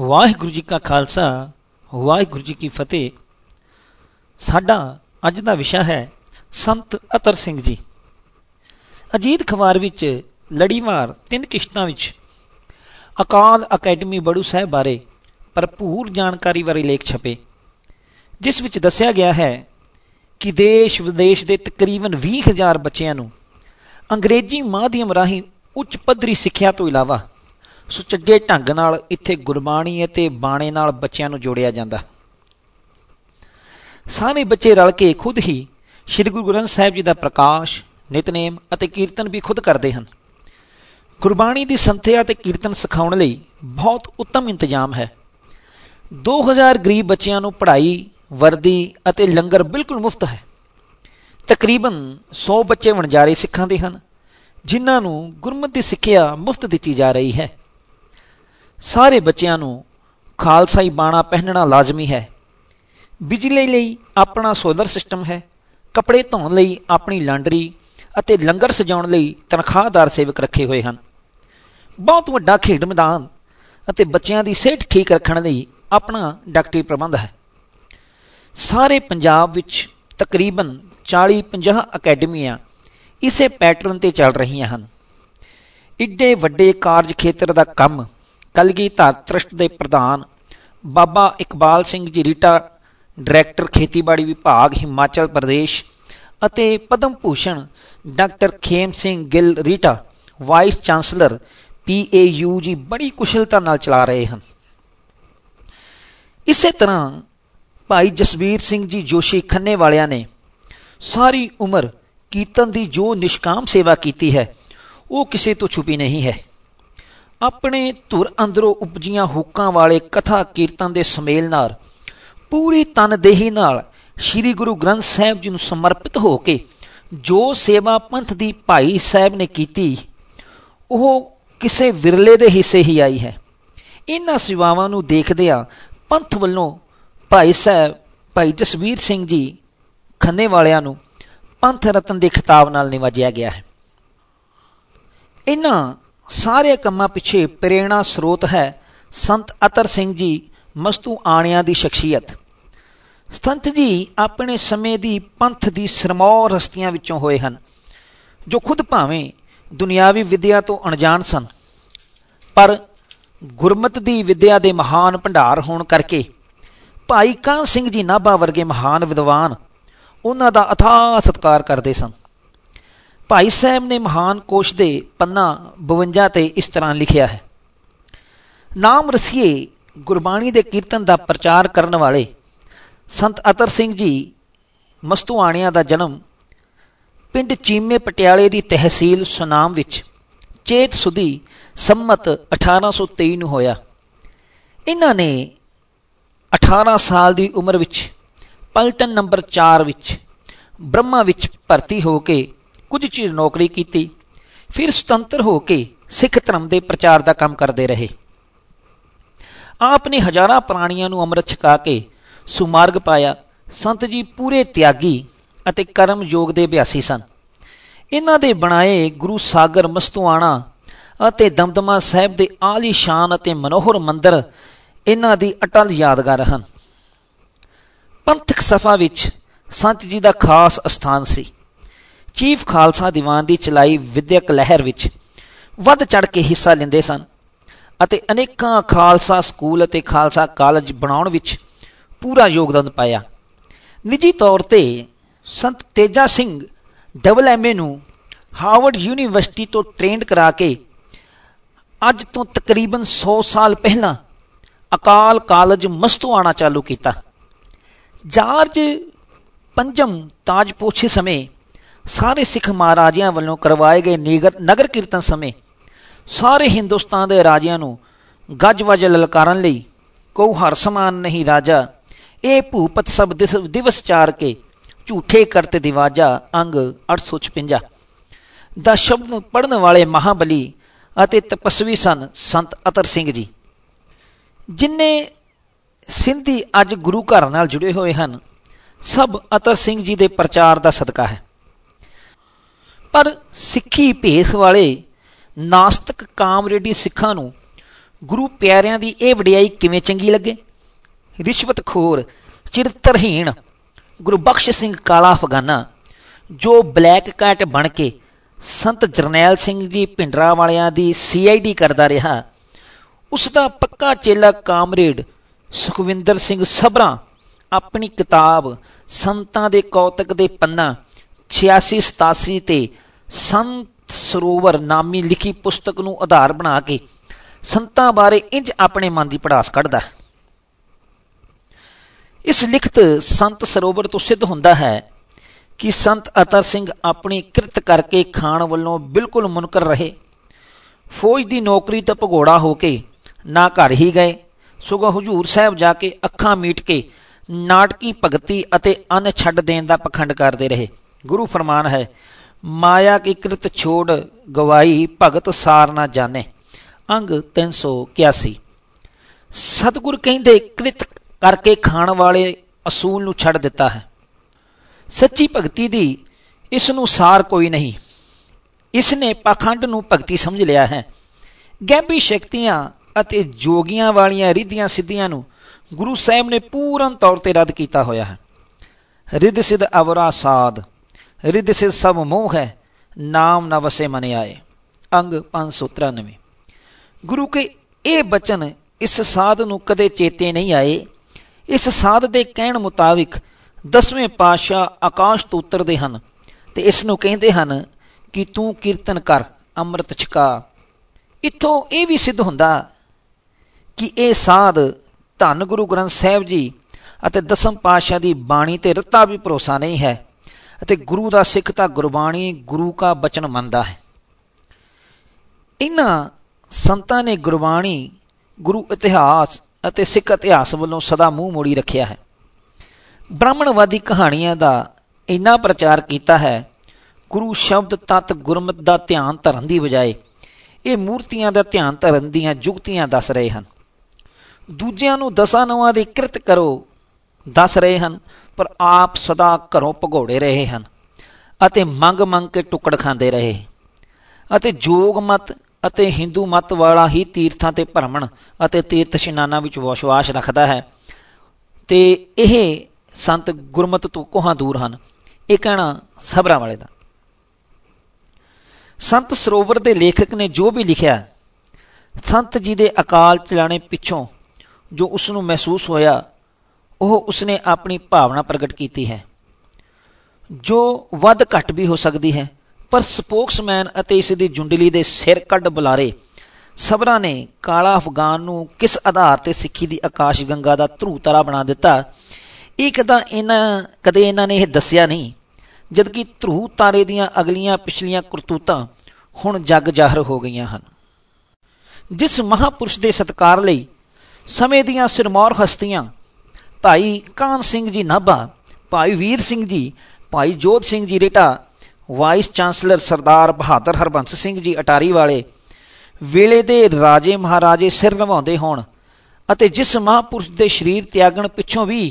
ਵਾਹਿਗੁਰੂ ਜੀ ਕਾ ਖਾਲਸਾ, ਵਾਹਿਗੁਰੂ ਜੀ ਕੀ ਫਤਿਹ। ਸਾਡਾ ਅੱਜ ਦਾ ਵਿਸ਼ਾ ਹੈ ਸੰਤ ਅਤਰ ਸਿੰਘ ਜੀ। ਅਜੀਤ ਖਬਰ ਵਿੱਚ, ਲੜੀਵਾਰ ਤਿੰਨ ਕਿਸ਼ਤਾਂ ਵਿੱਚ, ਅਕਾਲ ਅਕੈਡਮੀ ਬੜੂ ਸਾਹਿਬ ਬਾਰੇ ਭਰਪੂਰ ਜਾਣਕਾਰੀ ਬਾਰੇ ਲੇਖ ਛਪੇ, ਜਿਸ ਵਿੱਚ ਦੱਸਿਆ ਗਿਆ ਹੈ ਕਿ ਦੇਸ਼ ਵਿਦੇਸ਼ ਦੇ ਤਕਰੀਬਨ 20000 ਬੱਚਿਆਂ ਨੂੰ ਅੰਗਰੇਜ਼ੀ ਮਾਧਿਅਮ ਰਾਹੀਂ ਉੱਚ ਪੱਧਰੀ ਸਿੱਖਿਆ ਤੋਂ ਇਲਾਵਾ ਸੁਚੱਜੇ ਢੰਗ ਨਾਲ ਇੱਥੇ ਗੁਰਬਾਣੀ ਅਤੇ ਬਾਣੇ ਨਾਲ ਬੱਚਿਆਂ ਨੂੰ ਜੋੜਿਆ ਜਾਂਦਾ। ਸਾਰੇ ਬੱਚੇ ਰਲ ਕੇ ਖੁਦ ਹੀ ਸ੍ਰੀ ਗੁਰੂ ਗ੍ਰੰਥ ਸਾਹਿਬ ਜੀ ਦਾ ਪ੍ਰਕਾਸ਼, ਨਿਤਨੇਮ ਅਤੇ ਕੀਰਤਨ ਵੀ ਖੁਦ ਕਰਦੇ ਹਨ। ਗੁਰਬਾਣੀ ਦੀ ਸੰਥਿਆ ਤੇ ਕੀਰਤਨ ਸਿਖਾਉਣ ਲਈ ਬਹੁਤ ਉੱਤਮ ਇੰਤਜ਼ਾਮ ਹੈ। 2000 ਗਰੀਬ ਬੱਚਿਆਂ ਨੂੰ ਪੜ੍ਹਾਈ, ਵਰਦੀ ਅਤੇ ਲੰਗਰ ਬਿਲਕੁਲ ਮੁਫਤ ਹੈ। ਤਕਰੀਬਨ 100 ਬੱਚੇ ਵਣਜਾਰੇ ਸਿੱਖਾਂ ਦੇ ਹਨ, ਜਿਨ੍ਹਾਂ ਨੂੰ ਗੁਰਮਤਿ ਦੀ ਸਿੱਖਿਆ ਮੁਫਤ ਦਿੱਤੀ ਜਾ ਰਹੀ ਹੈ। ਸਾਰੇ ਬੱਚਿਆਂ ਨੂੰ ਖਾਲਸਾਈ ਬਾਣਾ ਪਹਿਨਣਾ ਲਾਜ਼ਮੀ ਹੈ। ਬਿਜਲੀ ਲਈ ਆਪਣਾ ਸੋਲਰ ਸਿਸਟਮ ਹੈ। ਕੱਪੜੇ ਧੋਣ ਲਈ ਆਪਣੀ ਲਾਂਡਰੀ ਅਤੇ ਲੰਗਰ ਸਜਾਉਣ ਲਈ ਤਨਖਾਹਦਾਰ ਸੇਵਕ ਰੱਖੇ ਹੋਏ ਹਨ। ਬਹੁਤ ਵੱਡਾ ਖੇਡ ਮੈਦਾਨ ਅਤੇ ਬੱਚਿਆਂ ਦੀ ਸਿਹਤ ਠੀਕ ਰੱਖਣ ਲਈ ਆਪਣਾ ਡਾਕਟਰੀ ਪ੍ਰਬੰਧ ਹੈ। ਸਾਰੇ ਪੰਜਾਬ ਵਿੱਚ ਤਕਰੀਬਨ 40-50 ਅਕੈਡਮੀਆਂ ਇਸੇ ਪੈਟਰਨ ਤੇ ਚੱਲ ਰਹੀਆਂ ਹਨ। ਇੱਡੇ ਵੱਡੇ ਕਾਰਜ ਖੇਤਰ ਦਾ ਕੰਮ ਕਲਗੀਧਰ ਟਰਸਟ ਦੇ ਪ੍ਰਧਾਨ ਬਾਬਾ ਇਕਬਾਲ ਸਿੰਘ ਜੀ ਰੀਟਾ, ਡਾਇਰੈਕਟਰ ਖੇਤੀਬਾੜੀ ਵਿਭਾਗ, ਹਿਮਾਚਲ ਪ੍ਰਦੇਸ਼ ਅਤੇ ਪਦਮ ਭੂਸ਼ਣ ਡਾਕਟਰ ਖੇਮ ਸਿੰਘ ਗਿੱਲ ਰੀਟਾ, ਵਾਈਸ ਚਾਂਸਲਰ ਪੀਏਯੂ ਜੀ ਬੜੀ ਕੁਸ਼ਲਤਾ ਨਾਲ ਚਲਾ ਰਹੇ ਹਨ। ਇਸੇ ਤਰ੍ਹਾਂ ਭਾਈ ਜਸਵੀਰ ਸਿੰਘ ਜੀ ਜੋਸ਼ੀ ਖੰਨੇ ਵਾਲਿਆਂ ਨੇ ਸਾਰੀ ਉਮਰ ਕੀਰਤਨ ਦੀ ਜੋ ਨਿਸ਼ਕਾਮ ਸੇਵਾ ਕੀਤੀ ਹੈ, ਉਹ ਕਿਸੇ ਤੋਂ ਛੁਪੀ ਨਹੀਂ ਹੈ। ਆਪਣੇ ਧੁਰ ਅੰਦਰੋਂ ਉਪਜੀਆਂ ਹੁੱਕਾਂ ਵਾਲੇ ਕਥਾ ਕੀਰਤਨ ਦੇ ਸਮੇਲ ਨਾਲ, ਪੂਰੀ ਤਨਦੇਹੀ ਨਾਲ ਸ੍ਰੀ ਗੁਰੂ ਗ੍ਰੰਥ ਸਾਹਿਬ ਜੀ ਨੂੰ ਸਮਰਪਿਤ ਹੋ ਕੇ ਜੋ ਸੇਵਾ ਪੰਥ ਦੀ ਭਾਈ ਸਾਹਿਬ ਨੇ ਕੀਤੀ, ਉਹ ਕਿਸੇ ਵਿਰਲੇ ਦੇ ਹਿੱਸੇ ਹੀ ਆਈ ਹੈ। ਇਹਨਾਂ ਸੇਵਾਵਾਂ ਨੂੰ ਦੇਖਦਿਆਂ ਪੰਥ ਵੱਲੋਂ ਭਾਈ ਸਾਹਿਬ, ਭਾਈ ਜਸਵੀਰ ਸਿੰਘ ਜੀ ਖੰਨੇ ਵਾਲਿਆਂ ਨੂੰ ਪੰਥ ਰਤਨ ਦੇ ਖਿਤਾਬ ਨਾਲ ਨਿਵਾਜਿਆ ਗਿਆ ਹੈ। ਇਹਨਾਂ ਸਾਰੇ ਕੰਮਾਂ ਪਿੱਛੇ ਪ੍ਰੇਰਣਾ ਸਰੋਤ ਹੈ ਸੰਤ ਅਤਰ ਸਿੰਘ ਜੀ ਮਸਤੂ ਆਣਿਆਂ ਦੀ ਸ਼ਖਸੀਅਤ। ਸੰਤ ਜੀ ਆਪਣੇ ਸਮੇਂ ਦੀ ਪੰਥ ਦੀ ਸਰਮੌਰ ਹਸਤੀਆਂ ਵਿੱਚੋਂ ਹੋਏ ਹਨ, ਜੋ ਖੁਦ ਭਾਵੇਂ ਦੁਨਿਆਵੀ ਵਿਦਿਆ ਤੋਂ ਅਣਜਾਣ ਸਨ, ਪਰ ਗੁਰਮਤ ਦੀ ਵਿਦਿਆ ਦੇ ਮਹਾਨ ਭੰਡਾਰ ਹੋਣ ਕਰਕੇ ਭਾਈ ਕਾਂ ਸਿੰਘ ਜੀ ਨਾਭਾ ਵਰਗੇ ਮਹਾਨ ਵਿਦਵਾਨ ਉਹਨਾਂ ਦਾ ਅਥਾਹ ਸਤਕਾਰ ਕਰਦੇ ਸਨ। ਭਾਈ ਸਾਹਿਬ ਨੇ ਮਹਾਨ ਕੋਸ਼ ਦੇ ਪੰਨਾ 52 ਤੇ ਇਸ ਤਰ੍ਹਾਂ ਲਿਖਿਆ ਹੈ। ਨਾਮ ਰਸੀਏ ਗੁਰਬਾਣੀ ਦੇ ਕੀਰਤਨ ਦਾ ਪ੍ਰਚਾਰ ਕਰਨ ਵਾਲੇ ਸੰਤ ਅਤਰ ਸਿੰਘ ਜੀ ਮਸਤੂਆਣਿਆਂ ਦਾ ਜਨਮ ਪਿੰਡ ਚੀਮੇ ਪਟਿਆਲੇ ਦੀ ਤਹਿਸੀਲ ਸੁਨਾਮ ਵਿੱਚ ਚੇਤ ਸੁਦੀ ਸੰਮਤ 1823 ਨੂੰ ਹੋਇਆ। ਇਹਨਾਂ ਨੇ 18 ਸਾਲ ਦੀ ਉਮਰ ਵਿੱਚ ਪਲਟਨ ਨੰਬਰ 4 ਵਿੱਚ ਬ੍ਰਹਮਾ ਵਿੱਚ ਭਰਤੀ ਹੋ ਕੇ ਕੁਝ ਚਿਰ ਨੌਕਰੀ ਕੀਤੀ, ਫਿਰ ਸੁਤੰਤਰ ਹੋ ਕੇ ਸਿੱਖ ਧਰਮ ਦੇ ਪ੍ਰਚਾਰ ਦਾ ਕੰਮ ਕਰਦੇ ਰਹੇ। ਆਪ ਨੇ ਹਜ਼ਾਰਾਂ ਪ੍ਰਾਣੀਆਂ ਨੂੰ ਅੰਮ੍ਰਿਤ ਛਕਾ ਕੇ ਸੁਮਾਰਗ ਪਾਇਆ। ਸੰਤ ਜੀ ਪੂਰੇ ਤਿਆਗੀ ਅਤੇ ਕਰਮ ਯੋਗ ਦੇ ਅਭਿਆਸੀ ਸਨ। ਇਹਨਾਂ ਦੇ ਬਣਾਏ ਗੁਰੂ ਸਾਗਰ ਮਸਤੂਆਣਾ ਅਤੇ ਦਮਦਮਾ ਸਾਹਿਬ ਦੇ ਆਲੀ ਸ਼ਾਨ ਅਤੇ ਮਨੋਹਰ ਮੰਦਰ ਇਹਨਾਂ ਦੀ ਅਟਲ ਯਾਦਗਾਰ ਹਨ। ਪੰਥਕ ਸਫਾ ਵਿੱਚ ਸੰਤ ਜੀ ਦਾ ਖਾਸ ਸਥਾਨ ਸੀ। ਚੀਫ ਖਾਲਸਾ ਦੀਵਾਨ ਦੀ ਚਲਾਈ ਵਿਦਿਅਕ ਲਹਿਰ ਵਿੱਚ ਵੱਧ ਚੜ ਕੇ ਹਿੱਸਾ ਲੈਂਦੇ ਸਨ ਅਤੇ ਅਨੇਕਾਂ ਖਾਲਸਾ ਸਕੂਲ ਅਤੇ ਖਾਲਸਾ ਕਾਲਜ ਬਣਾਉਣ ਵਿੱਚ ਪੂਰਾ ਯੋਗਦਾਨ ਪਾਇਆ। ਨਿੱਜੀ ਤੌਰ ਤੇ ਸੰਤ ਤੇਜਾ ਸਿੰਘ ਡਬਲ ਐਮਏ ਨੂੰ ਹਾਰਵਰਡ ਯੂਨੀਵਰਸਿਟੀ ਤੋਂ ਟ੍ਰੇਨਡ ਕਰਾ ਕੇ ਅੱਜ ਤੋਂ ਤਕਰੀਬਨ 100 ਸਾਲ ਪਹਿਲਾਂ ਅਕਾਲ ਕਾਲਜ ਮਸਤੂਆਣਾ ਚਾਲੂ ਕੀਤਾ। ਜਾਰਜ ਪੰਜਮ ਤਾਜਪੋਛੇ ਸਮੇਂ ਸਾਰੇ ਸਿੱਖ ਮਹਾਰਾਜਿਆਂ ਵੱਲੋਂ ਕਰਵਾਏ ਗਏ ਨਗਰ ਕੀਰਤਨ ਸਮੇਂ ਸਾਰੇ ਹਿੰਦੁਸਤਾਨ ਦੇ ਰਾਜਿਆਂ ਨੂੰ ਗੱਜ ਵਜ ਲਲਕਾਰਨ ਲਈ ਕੋ ਹਰ ਸਮਾਨ ਨਹੀਂ ਰਾਜਾ, ਇਹ ਭੂਪਤ ਸਭ ਦਿਵਸ ਚਾਰ ਕੇ ਝੂਠੇ ਕਰਤੇ ਦਿਵਾਜਾ, ਅੰਗ 856 ਦਾ ਸ਼ਬਦ ਪੜਨ ਵਾਲੇ ਮਹਾਬਲੀ ਅਤੇ ਤਪਸਵੀ ਸਨ ਸੰਤ ਅਤਰ ਸਿੰਘ ਜੀ। ਜਿਨਨੇ ਸਿੰਧੀ ਅੱਜ ਗੁਰੂ ਘਰ ਨਾਲ ਜੁੜੇ ਹੋਏ ਹਨ, ਸਭ ਅਤਰ ਸਿੰਘ ਜੀ ਦੇ ਪ੍ਰਚਾਰ ਦਾ ਸਦਕਾ ਹੈ। ਪਰ ਸਿੱਖੀ ਭੇਖ ਵਾਲੇ ਨਾਸਤਿਕ ਕਾਮਰੇਡੀ ਸਿੱਖਾਂ ਨੂੰ ਗੁਰੂ ਪਿਆਰਿਆਂ ਦੀ ਇਹ ਵਡਿਆਈ ਕਿਵੇਂ ਚੰਗੀ ਲੱਗੇ? ਰਿਸ਼ਵਤਖੋਰ ਚਿਰਤਰਹੀਣ, ਗੁਰਬਖਸ਼ ਸਿੰਘ ਕਾਲਾ ਅਫਗਾਨਾ, ਜੋ ਬਲੈਕ ਕੈਟ ਬਣ ਕੇ ਸੰਤ ਜਰਨੈਲ ਸਿੰਘ ਜੀ ਪਿੰਡਰਾ ਵਾਲਿਆਂ ਦੀ ਸੀਆਈਡੀ ਕਰਦਾ ਰਿਹਾ ਉਸ ਦਾ ਪੱਕਾ ਚੇਲਾ ਕਾਮਰੇਡ ਸੁਖਵਿੰਦਰ ਸਿੰਘ ਸਭਰਾ ਆਪਣੀ ਕਿਤਾਬ ਸੰਤਾਂ ਦੇ ਕੌਤਕ ਦੇ ਪੰਨਾ 86 87 ਤੇ ਸੰਤ ਸਰੋਵਰ ਨਾਮੀ ਲਿਖੀ ਪੁਸਤਕ ਨੂੰ ਆਧਾਰ ਬਣਾ ਕੇ ਸੰਤਾਂ ਬਾਰੇ ਇੰਜ ਆਪਣੇ ਮਨ ਦੀ ਪੜਾਸ ਕੱਢਦਾ ਇਸ ਲਿਖਤ ਸੰਤ ਸਰੋਵਰ ਤੋਂ ਸਿੱਧ ਹੁੰਦਾ ਹੈ ਕਿ ਸੰਤ ਅਤਰ ਸਿੰਘ ਆਪਣੀ ਕਿਰਤ ਕਰਕੇ ਖਾਣ ਵੱਲੋਂ ਬਿਲਕੁਲ ਮੁਨਕਰ ਰਹੇ। ਫੌਜ ਦੀ ਨੌਕਰੀ ਤੋਂ ਭਗੋੜਾ ਹੋ ਕੇ ਨਾ ਘਰ ਹੀ ਗਏ। ਸਗੋਂ ਹਜੂਰ ਸਾਹਿਬ ਜਾ ਕੇ ਅੱਖਾਂ ਮੀਟ ਕੇ ਨਾਟਕੀ ਭਗਤੀ ਅਤੇ ਅੰਨ ਛੱਡ ਦੇਣ ਦਾ ਪਖੰਡ ਕਰਦੇ ਰਹੇ। ਗੁਰੂ ਫਰਮਾਨ ਹੈ, ਮਾਇਆ ਕੀ ਕਿਰਤ ਛੋੜ ਗਵਾਈ ਭਗਤ ਸਾਰ ਨਾ ਜਾਣੇ। ਅੰਗ 381 ਸਤਿਗੁਰ ਕਹਿੰਦੇ, ਕ੍ਰਿਤ ਕਰਕੇ ਖਾਣ ਵਾਲੇ ਅਸੂਲ ਨੂੰ ਛੱਡ ਦਿੱਤਾ ਹੈ। ਸੱਚੀ ਭਗਤੀ ਦੀ ਇਸ ਨੂੰ ਸਾਰ ਕੋਈ ਨਹੀਂ। ਇਸ ਨੇ ਪਖੰਡ ਨੂੰ ਭਗਤੀ ਸਮਝ ਲਿਆ ਹੈ। ਗੈਬੀ ਸ਼ਕਤੀਆਂ ਅਤੇ ਜੋਗੀਆਂ ਵਾਲੀਆਂ ਰਿੱਧੀਆਂ ਸਿੱਧੀਆਂ ਨੂੰ ਗੁਰੂ ਸਾਹਿਬ ਨੇ ਪੂਰਨ ਤੌਰ ਤੇ ਰੱਦ ਕੀਤਾ ਹੋਇਆ ਹੈ। ਰਿੱਧ ਸਿੱਧ ਅਵਰਾ ਸਾਧ। ਰਿੱਧ ਸਿੱਧ ਸਭ ਮੋਹ ਹੈ, ਨਾਮ ਨਾ ਵਸੇ ਮਨ ਆਏ। ਅੰਗ 593 ਗੁਰੂ ਕੇ ਇਹ ਬਚਨ ਇਸ ਸਾਧ ਨੂੰ ਕਦੇ ਚੇਤੇ ਨਹੀਂ ਆਏ। ਇਸ ਸਾਧ ਦੇ ਕਹਿਣ ਮੁਤਾਬਿਕ ਦਸਵੇਂ ਪਾਤਸ਼ਾਹ ਆਕਾਸ਼ ਤੋਂ ਉਤਰਦੇ ਹਨ ਤੇ ਇਸ ਨੂੰ ਕਹਿੰਦੇ ਹਨ ਕਿ ਤੂੰ ਕੀਰਤਨ ਕਰ, ਅੰਮ੍ਰਿਤ ਛਕਾ। ਇੱਥੋਂ ਇਹ ਵੀ ਸਿੱਧ ਹੁੰਦਾ ਕਿ ਇਹ ਸਾਧ ਧੰਨ ਗੁਰੂ ਗ੍ਰੰਥ ਸਾਹਿਬ ਜੀ ਅਤੇ ਦਸਮ ਪਾਤਸ਼ਾਹ ਦੀ ਬਾਣੀ ਤੇ ਰੱਤਾ ਵੀ ਭਰੋਸਾ ਨਹੀਂ ਹੈ। ਅਤੇ ਗੁਰੂ ਦਾ ਸਿੱਖ ਤਾਂ ਗੁਰਬਾਣੀ, ਗੁਰੂ ਦਾ ਬਚਨ ਮੰਨਦਾ ਹੈ। ਇਹਨਾਂ ਸੰਤਾਂ ਨੇ ਗੁਰਬਾਣੀ, ਗੁਰੂ ਇਤਿਹਾਸ ਅਤੇ ਸਿੱਖ ਇਤਿਹਾਸ ਵੱਲੋਂ ਸਦਾ ਮੂੰਹ ਮੋੜੀ ਰੱਖਿਆ ਹੈ। ਬ੍ਰਾਹਮਣਵਾਦੀ ਕਹਾਣੀਆਂ ਦਾ ਇੰਨਾ ਪ੍ਰਚਾਰ ਕੀਤਾ ਹੈ, ਗੁਰੂ ਸ਼ਬਦ ਤਤ ਗੁਰਮਤ ਦਾ ਧਿਆਨ ਧਰਨ ਦੀ ਬਜਾਏ। ਇਹ ਮੂਰਤੀਆਂ ਦਾ ਧਿਆਨ ਧਰਨ ਦੀਆਂ ਜੁਗਤੀਆਂ ਦੱਸ ਰਹੇ ਹਨ। ਦੂਜਿਆਂ ਨੂੰ ਦਸਾਂ ਨਵਾਂ ਦੀ ਕਿਰਤ ਕਰੋ ਦੱਸ ਰਹੇ ਹਨ ਪਰ ਆਪ ਸਦਾ ਘਰੋਂ ਭਗੋੜੇ ਰਹੇ ਹਨ ਅਤੇ ਮੰਗ ਮੰਗ ਕੇ ਟੁਕੜ ਖਾਂਦੇ ਰਹੇ। ਅਤੇ ਜੋਗ ਮਤ ਅਤੇ ਹਿੰਦੂ ਮਤ ਵਾਲਾ ਹੀ ਤੀਰਥਾਂ ਤੇ ਭਰਮਣ ਅਤੇ ਤੀਰਥ ਇਸ਼ਨਾਨਾਂ ਵਿੱਚ ਵਿਸ਼ਵਾਸ ਰੱਖਦਾ ਹੈ। ਤੇ ਇਹ ਸੰਤ ਗੁਰਮਤ ਤੋਂ ਕੋਹਾਂ ਦੂਰ ਹਨ? ਇਹ ਕਹਿਣਾ ਸਬਰਾਂ ਵਾਲੇ ਦਾ। ਸੰਤ ਸਰੋਵਰ ਦੇ ਲੇਖਕ ਨੇ ਜੋ ਵੀ ਲਿਖਿਆ, ਸੰਤ ਜੀ ਦੇ ਅਕਾਲ ਚਲਾਣੇ ਪਿੱਛੋਂ ਜੋ ਉਸ ਨੂੰ ਮਹਿਸੂਸ ਹੋਇਆ ਉਹ ਉਸਨੇ ਆਪਣੀ ਭਾਵਨਾ ਪ੍ਰਗਟ ਕੀਤੀ ਹੈ। ਜੋ ਵੱਧ ਘੱਟ ਵੀ ਹੋ ਸਕਦੀ ਹੈ, ਪਰ ਸਪੋਕਸਮੈਨ ਅਤੇ ਇਸ ਦੀ ਜੁੰਡਲੀ ਦੇ ਸਿਰ ਕੱਢ ਬੁਲਾਰੇ ਸਬਰਾਂ ਨੇ ਕਾਲਾ ਅਫਗਾਨ ਨੂੰ ਕਿਸ ਆਧਾਰ ਤੇ ਸਿੱਖੀ ਦੀ ਆਕਾਸ਼ ਗੰਗਾ ਦਾ ਧਰੂ ਤਰਾ ਬਣਾ ਦਿੱਤਾ? ਇਹ ਕਦਾ ਇਹਨਾਂ, ਕਦੇ ਇਹਨਾਂ ਨੇ ਇਹ ਦੱਸਿਆ ਨਹੀਂ, ਜਦਕਿ ਧਰੂ ਤਾਰੇ ਦੀਆਂ ਅਗਲੀਆਂ ਪਿਛਲੀਆਂ ਕਰਤੂਤਾਂ ਹੁਣ ਜੱਗ ਜ਼ਾਹਰ ਹੋ ਗਈਆਂ ਹਨ। ਜਿਸ ਮਹਾਪੁਰਸ਼ ਦੇ ਸਤਕਾਰ ਲਈ ਸਮੇਂ ਦੀਆਂ ਸਿਰਮੌਰ ਹਸਤੀਆਂ ਭਾਈ ਕਾਨ ਸਿੰਘ ਜੀ ਨਾਭਾ, ਭਾਈ ਵੀਰ ਸਿੰਘ ਜੀ, ਭਾਈ ਜੋਧ ਸਿੰਘ ਜੀ ਰੇਟਾ, ਵਾਈਸ ਚਾਂਸਲਰ ਸਰਦਾਰ ਬਹਾਦਰ ਹਰਬੰਸ ਸਿੰਘ ਜੀ ਅਟਾਰੀ ਵਾਲੇ, ਵੇਲੇ ਦੇ ਰਾਜੇ ਮਹਾਰਾਜੇ ਸਿਰ ਨਿਭਾਉਂਦੇ ਹੋਣ ਅਤੇ ਜਿਸ ਮਹਾਪੁਰਸ਼ ਦੇ ਸਰੀਰ ਤਿਆਗਣ ਪਿੱਛੋਂ ਵੀ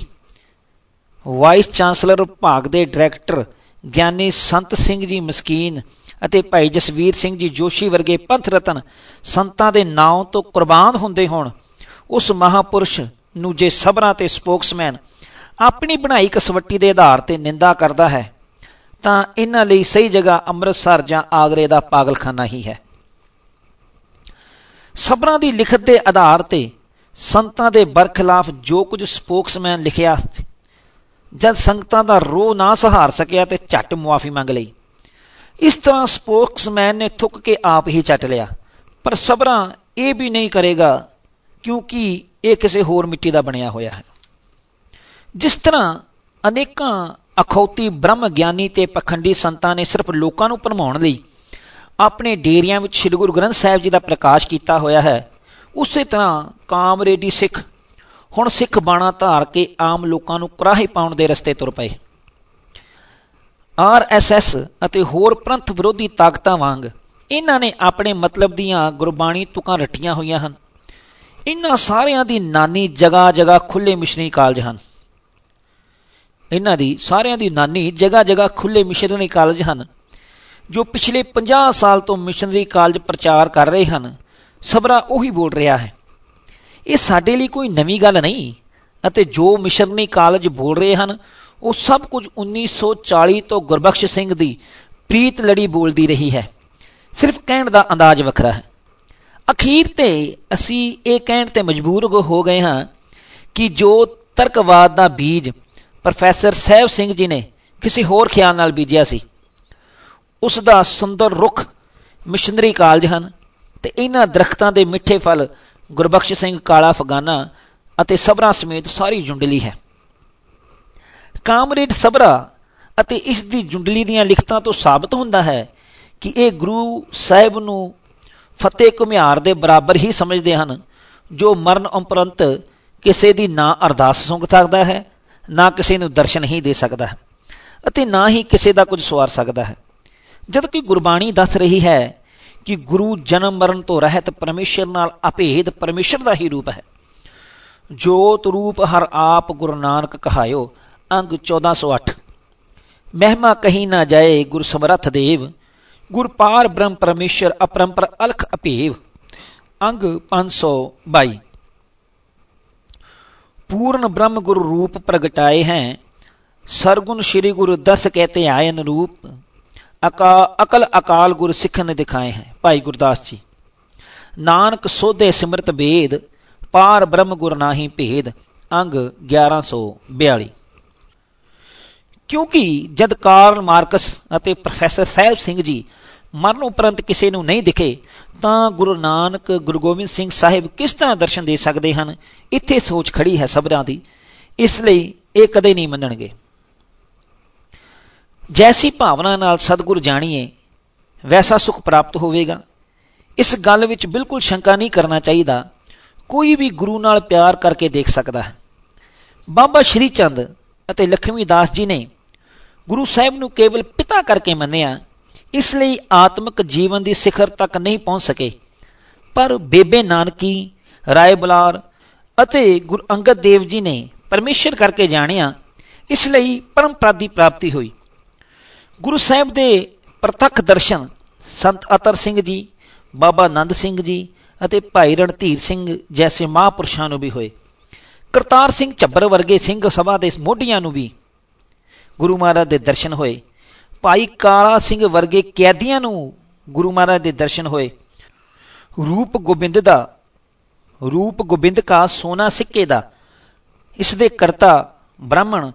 ਵਾਈਸ ਚਾਂਸਲਰ ਵਿਭਾਗ ਦੇ ਡਾਇਰੈਕਟਰ ਗਿਆਨੀ ਸੰਤ ਸਿੰਘ ਜੀ ਮਸਕੀਨ ਅਤੇ ਭਾਈ ਜਸਵੀਰ ਸਿੰਘ ਜੀ ਜੋਸ਼ੀ ਵਰਗੇ ਪੰਥ ਰਤਨ ਸੰਤਾਂ ਦੇ ਨਾਂ ਤੋਂ ਕੁਰਬਾਨ ਹੁੰਦੇ ਹੋਣ, ਉਸ ਮਹਾਪੁਰਸ਼ ਨੂੰ ਜੇ ਸਬਰਾਂ ਤੇ ਸਪੋਕਸਮੈਨ ਆਪਣੀ ਬਣਾਈ ਕਸਵੱਟੀ ਦੇ ਆਧਾਰ ਤੇ ਨਿੰਦਾ ਕਰਦਾ ਹੈ, ਤਾਂ ਇਹਨਾਂ ਲਈ ਸਹੀ ਜਗ੍ਹਾ ਅੰਮ੍ਰਿਤਸਰ ਜਾਂ ਆਗਰੇ ਦਾ ਪਾਗਲਖਾਨਾ ਹੀ ਹੈ। ਸਬਰਾਂ ਦੀ ਲਿਖਤ ਦੇ ਆਧਾਰ ਤੇ ਸੰਤਾਂ ਦੇ ਬਰਖਲਾਫ ਜੋ ਕੁਝ ਸਪੋਕਸਮੈਨ ਲਿਖਿਆ ਜਦ ਸੰਗਤਾਂ ਦਾ ਰੋ ਨਾ ਸਹਾਰ ਸਕਿਆ ਤੇ ਝੱਟ ਮੁਆਫੀ ਮੰਗ ਲਈ। ਇਸ ਤਰ੍ਹਾਂ ਸਪੋਕਸਮੈਨ ਨੇ ਥੁੱਕ ਕੇ ਆਪ ਹੀ ਚੱਟ ਲਿਆ, ਪਰ ਸਬਰਾਂ ਇਹ ਵੀ ਨਹੀਂ ਕਰੇਗਾ ਕਿਉਂਕਿ ਇਹ ਕਿਸੇ ਹੋਰ ਮਿੱਟੀ ਦਾ ਬਣਿਆ ਹੋਇਆ ਹੈ। ਜਿਸ ਤਰ੍ਹਾਂ ਅਨੇਕਾਂ ਅਖੌਤੀ ਬ੍ਰਹਮ ਗਿਆਨੀ ਤੇ ਪਖੰਡੀ ਸੰਤਾਂ ਨੇ ਸਿਰਫ ਲੋਕਾਂ ਨੂੰ ਭਰਮਾਉਣ ਲਈ ਆਪਣੇ ਡੇਰਿਆਂ ਵਿੱਚ ਸ੍ਰੀ ਗੁਰੂ ਗ੍ਰੰਥ ਸਾਹਿਬ ਜੀ ਦਾ ਪ੍ਰਕਾਸ਼ ਕੀਤਾ ਹੋਇਆ ਹੈ, ਉਸੇ ਤਰ੍ਹਾਂ ਕਾਮਰੇਡੀ ਸਿੱਖ ਹੁਣ ਸਿੱਖ ਬਾਣਾ ਧਾਰ ਕੇ ਆਮ ਲੋਕਾਂ ਨੂੰ ਕਰਾਹੇ ਪਾਉਣ ਦੇ ਰਸਤੇ ਤੁਰ ਪਏ। ਆਰਐਸਐਸ ਅਤੇ ਹੋਰ ਪੰਥ ਵਿਰੋਧੀ ਤਾਕਤਾਂ ਵਾਂਗ ਇਹਨਾਂ ਨੇ ਆਪਣੇ ਮਤਲਬ ਦੀਆਂ ਗੁਰਬਾਣੀ ਤੁਕਾਂ ਰਟੀਆਂ ਹੋਈਆਂ ਹਨ। ਇਹਨਾਂ ਸਾਰਿਆਂ ਦੀ ਨਾਨੀ ਜਗਾ ਜਗਾ ਖੁੱਲੇ ਮਿਸ਼ਨਰੀ ਕਾਲਜ ਹਨ। ਇਹਨਾਂ ਦੀ ਸਾਰਿਆਂ ਦੀ ਨਾਨੀ ਜਗਾ ਜਗਾ ਖੁੱਲੇ ਮਿਸ਼ਨਰੀ ਕਾਲਜ ਹਨ, ਜੋ ਪਿਛਲੇ 50 ਸਾਲ ਤੋਂ ਮਿਸ਼ਨਰੀ ਕਾਲਜ ਪ੍ਰਚਾਰ ਕਰ ਰਹੇ ਹਨ। ਸਬਰਾ ਉਹੀ ਬੋਲ ਰਿਹਾ ਹੈ। ਇਹ ਸਾਡੇ ਲਈ ਕੋਈ ਨਵੀਂ ਗੱਲ ਨਹੀਂ ਅਤੇ ਜੋ ਮਿਸ਼ਨਰੀ ਕਾਲਜ ਬੋਲ ਰਹੇ ਹਨ, ਉਹ ਸਭ ਕੁਝ 1940 ਤੋਂ ਗੁਰਬਖਸ਼ ਸਿੰਘ ਦੀ ਪ੍ਰੀਤ ਲੜੀ ਬੋਲਦੀ ਰਹੀ ਹੈ। ਸਿਰਫ ਕਹਿਣ ਦਾ ਅੰਦਾਜ਼ ਵੱਖਰਾ ਹੈ। ਅਖੀਰ ਤੇ ਅਸੀਂ ਇਹ ਕਹਿਣ ਤੇ ਮਜਬੂਰ ਹੋ ਗਏ ਹਾਂ ਕਿ ਜੋ ਤਰਕਵਾਦ ਦਾ ਬੀਜ ਪ੍ਰੋਫੈਸਰ ਸਹਿਬ ਸਿੰਘ ਜੀ ਨੇ ਕਿਸੇ ਹੋਰ ਖਿਆਲ ਨਾਲ ਬੀਜਿਆ ਸੀ, ਉਸ ਦਾ ਸੁੰਦਰ ਰੁੱਖ ਮਿਸ਼ਨਰੀ ਕਾਲਜ ਹਨ ਤੇ ਇਹਨਾਂ ਦਰਖਤਾਂ ਦੇ ਮਿੱਠੇ ਫਲ ਗੁਰਬਖਸ਼ ਸਿੰਘ ਕਾਲਾ ਫਗਾਨਾ ਅਤੇ ਸਬਰਾ ਸਮੇਤ ਸਾਰੀ ਜੁੰਡਲੀ ਹੈ। ਕਾਮਰੇਡ ਸਬਰਾ ਅਤੇ ਇਸ ਦੀ ਜੁੰਡਲੀ ਦੀਆਂ ਲਿਖਤਾਂ ਤੋਂ ਸਾਬਤ ਹੁੰਦਾ ਹੈ ਕਿ ਇਹ ਗੁਰੂ ਸਾਹਿਬ ਨੂੰ ਫਤਿਹ ਘੁਮਿਆਰ ਦੇ ਬਰਾਬਰ ਹੀ ਸਮਝਦੇ ਹਨ, ਜੋ ਮਰਨ ਉਪਰੰਤ ਕਿਸੇ ਦੀ ਨਾ ਅਰਦਾਸ ਸੁੰਘ ਸਕਦਾ ਹੈ, ਨਾ ਕਿਸੇ ਨੂੰ ਦਰਸ਼ਨ ਹੀ ਦੇ ਸਕਦਾ ਹੈ, ਅਤੇ ਨਾ ਹੀ ਕਿਸੇ ਦਾ ਕੁਝ ਸਵਾਰ ਸਕਦਾ ਹੈ। ਜਦ ਕਿ ਗੁਰਬਾਣੀ ਦੱਸ ਰਹੀ ਹੈ ਕਿ ਗੁਰੂ ਜਨਮ ਮਰਨ ਤੋਂ ਰਹਿਤ ਪਰਮੇਸ਼ਰ ਨਾਲ ਅਭੇਦ ਪਰਮੇਸ਼ਰ ਦਾ ਹੀ ਰੂਪ ਹੈ, ਜੋਤ ਰੂਪ ਹਰ ਆਪ ਗੁਰੂ ਨਾਨਕ ਕਹਾਇਓ, ਅੰਗ 1408 ਮਹਿਮਾ ਕਹੀ ਨਾ ਜਾਏ ਗੁਰ ਸਮਰਥ ਦੇਵ ਗੁਰ ਪਾਰ ਬ੍ਰਹਮ ਪਰਮੇਸ਼ਰ ਅਪਰੰਪਰ ਅਲਖ ਅਪੇਵ, ਅੰਗ 522 ਪੂਰਨ ਬ੍ਰਹਮ ਗੁਰ ਰੂਪ ਪ੍ਰਗਟਾਏ ਹੈ, ਸਰਗੁਣ ਸ੍ਰੀ ਗੁਰੂ ਦਸ ਕਹਤੇ ਆਇਨ ਰੂਪ, ਅਕਾ ਅਕਲ ਅਕਾਲ ਗੁਰ ਸਿੱਖ ਨੇ ਦਿਖਾਏ ਹੈ। ਭਾਈ ਗੁਰਦਾਸ ਜੀ, ਨਾਨਕ ਸੋਧੇ ਸਿਮਰਤ ਬੇਦ, ਪਾਰ ਬ੍ਰਹਮ ਗੁਰ ਨਾਹੀ ਭੇਦ, ਅੰਗ 1142 ਕਿਉਂਕਿ ਜਦ ਕਾਰਲ ਮਾਰਕਸ ਅਤੇ ਪ੍ਰੋਫੈਸਰ ਸਾਹਿਬ ਸਿੰਘ ਜੀ ਮਰਨ ਉਪਰੰਤ ਕਿਸੇ ਨੂੰ ਨਹੀਂ ਦਿਖੇ, ਤਾਂ ਗੁਰੂ ਨਾਨਕ, ਗੁਰੂ ਗੋਬਿੰਦ ਸਿੰਘ ਸਾਹਿਬ ਕਿਸ ਤਰ੍ਹਾਂ ਦਰਸ਼ਨ ਦੇ ਸਕਦੇ ਹਨ? ਇੱਥੇ ਸੋਚ ਖੜੀ ਹੈ ਸਬਰਾਂ ਦੀ। ਇਸ ਲਈ ਇਹ ਕਦੇ ਨਹੀਂ ਮੰਨਣਗੇ। ਜੈਸੀ ਭਾਵਨਾ ਨਾਲ ਸਤਿਗੁਰ ਜਾਣੀਏ, ਵੈਸਾ ਸੁਖ ਪ੍ਰਾਪਤ ਹੋਵੇਗਾ। ਇਸ ਗੱਲ ਵਿੱਚ ਬਿਲਕੁਲ ਸ਼ੰਕਾ ਨਹੀਂ ਕਰਨਾ ਚਾਹੀਦਾ। ਕੋਈ ਵੀ ਗੁਰੂ ਨਾਲ ਪਿਆਰ ਕਰਕੇ ਦੇਖ ਸਕਦਾ ਹੈ। ਬਾਬਾ ਸ਼੍ਰੀ ਚੰਦ ਅਤੇ ਲਖਮੀ ਦਾਸ ਜੀ ਨੇ ਗੁਰੂ ਸਾਹਿਬ ਨੂੰ ਕੇਵਲ ਪਿਤਾ ਕਰਕੇ ਮੰਨਿਆ ਇਸ ਲਈ ਆਤਮਿਕ ਜੀਵਨ ਦੀ ਸਿਖਰ ਤੱਕ ਨਹੀਂ ਪਹੁੰਚ ਸਕੇ। ਪਰ ਬੇਬੇ ਨਾਨਕੀ, ਰਾਏ ਬਲਾਰ ਅਤੇ ਗੁਰੂ ਅੰਗਦ ਦੇਵ ਜੀ ਨੇ ਪਰਮੇਸ਼ਰ ਕਰਕੇ ਜਾਣਿਆ, ਇਸ ਲਈ ਪਰਮਪਰਾ ਦੀ ਪ੍ਰਾਪਤੀ ਹੋਈ। ਗੁਰੂ ਸਾਹਿਬ ਦੇ ਪ੍ਰਤੱਖ ਦਰਸ਼ਨ ਸੰਤ ਅਤਰ ਸਿੰਘ ਜੀ, ਬਾਬਾ ਆਨੰਦ ਸਿੰਘ ਜੀ ਅਤੇ ਭਾਈ ਰਣਧੀਰ ਸਿੰਘ ਜੈਸੇ ਮਹਾਪੁਰਸ਼ਾਂ ਨੂੰ ਵੀ ਹੋਏ। ਕਰਤਾਰ ਸਿੰਘ ਝੱਬਰ ਵਰਗੇ ਸਿੰਘ ਸਭਾ ਦੇ ਮੋਢੀਆਂ ਨੂੰ ਵੀ ਗੁਰੂ ਮਹਾਰਾਜ ਦੇ ਦਰਸ਼ਨ ਹੋਏ। ਭਾਈ ਕਾਲਾ ਸਿੰਘ ਵਰਗੇ ਕੈਦੀਆਂ ਨੂੰ ਗੁਰੂ ਮਹਾਰਾਜ ਦੇ ਦਰਸ਼ਨ ਹੋਏ। ਰੂਪ ਗੋਬਿੰਦ ਦਾ, ਰੂਪ ਗੋਬਿੰਦ ਕਾ ਸੋਨਾ ਸਿੱਕੇ ਦਾ। ਇਸ ਦੇ ਕਰਤਾ ਬ੍ਰਾਹਮਣ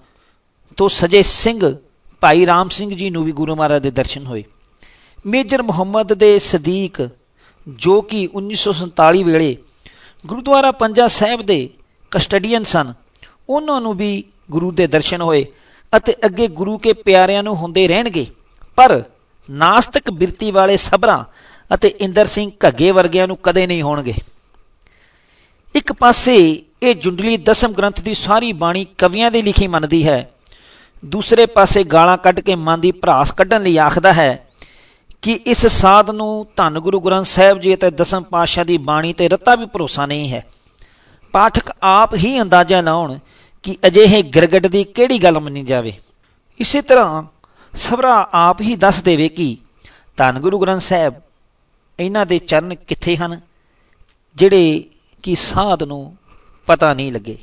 ਤੋਂ ਸਜੇ ਸਿੰਘ ਭਾਈ ਰਾਮ ਸਿੰਘ ਜੀ ਨੂੰ ਵੀ ਗੁਰੂ ਮਹਾਰਾਜ ਦੇ ਦਰਸ਼ਨ ਹੋਏ। ਮੇਜਰ ਮੁਹੰਮਦ ਦੇ ਸਦੀਕ ਜੋ ਕਿ 1947 ਵੇਲੇ ਗੁਰਦੁਆਰਾ ਪੰਜਾ ਸਾਹਿਬ ਦੇ ਕਸਟਡੀਅਨ ਸਨ, ਉਹਨਾਂ ਨੂੰ ਵੀ ਗੁਰੂ ਦੇ ਦਰਸ਼ਨ ਹੋਏ। ਅਤੇ ਅੱਗੇ ਗੁਰੂ ਕੇ ਪਿਆਰਿਆਂ ਨੂੰ ਹੁੰਦੇ ਰਹਿਣਗੇ। ਪਰ ਨਾਸਤਿਕ ਬਿਰਤੀ ਵਾਲੇ ਸਬਰਾਂ ਅਤੇ ਇੰਦਰ ਸਿੰਘ ਘੱਗੇ ਵਰਗਿਆਂ ਨੂੰ ਕਦੇ ਨਹੀਂ ਹੋਣਗੇ। ਇੱਕ ਪਾਸੇ ਇਹ ਜੁੰਡਲੀ ਦਸਮ ਗ੍ਰੰਥ ਦੀ ਸਾਰੀ ਬਾਣੀ ਕਵੀਆਂ ਦੀ ਲਿਖੀ ਮੰਨਦੀ ਹੈ। ਦੂਸਰੇ ਪਾਸੇ ਗਾਲਾਂ ਕੱਢ ਕੇ ਮਨ ਦੀ ਭਰਾਸ ਕੱਢਣ ਲਈ ਆਖਦਾ ਹੈ ਕਿ ਇਸ ਸਾਧ ਨੂੰ ਧੰਨ ਗੁਰੂ ਗ੍ਰੰਥ ਸਾਹਿਬ ਜੀ ਅਤੇ ਦਸਮ ਪਾਤਸ਼ਾਹ ਦੀ ਬਾਣੀ ਤੇ ਰੱਤਾ ਵੀ ਭਰੋਸਾ ਨਹੀਂ ਹੈ। ਪਾਠਕ ਆਪ ਹੀ ਅੰਦਾਜ਼ਾ ਲਾਉਣ ਕਿ ਅਜਿਹੇ ਗਿਰਗਟ ਦੀ ਕਿਹੜੀ ਗੱਲ ਮੰਨੀ ਜਾਵੇ? ਇਸੇ ਤਰ੍ਹਾਂ ਸਭਰਾ ਆਪ ਹੀ ਦੱਸ ਦੇਵੇ ਕਿ ਧੰਨ ਗੁਰੂ ਗ੍ਰੰਥ ਸਾਹਿਬ, ਇਹਨਾਂ ਦੇ ਚਰਨ ਕਿੱਥੇ ਹਨ, ਜਿਹੜੇ ਕਿ ਸਾਧ ਨੂੰ ਪਤਾ ਨਹੀਂ ਲੱਗੇ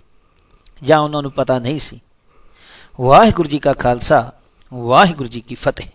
ਜਾਂ ਉਹਨਾਂ ਨੂੰ ਪਤਾ ਨਹੀਂ ਸੀ। ਵਾਹਿਗੁਰੂ ਜੀ ਕਾ ਖਾਲਸਾ, ਵਾਹਿਗੁਰੂ ਜੀ ਕੀ ਫਤਿਹ।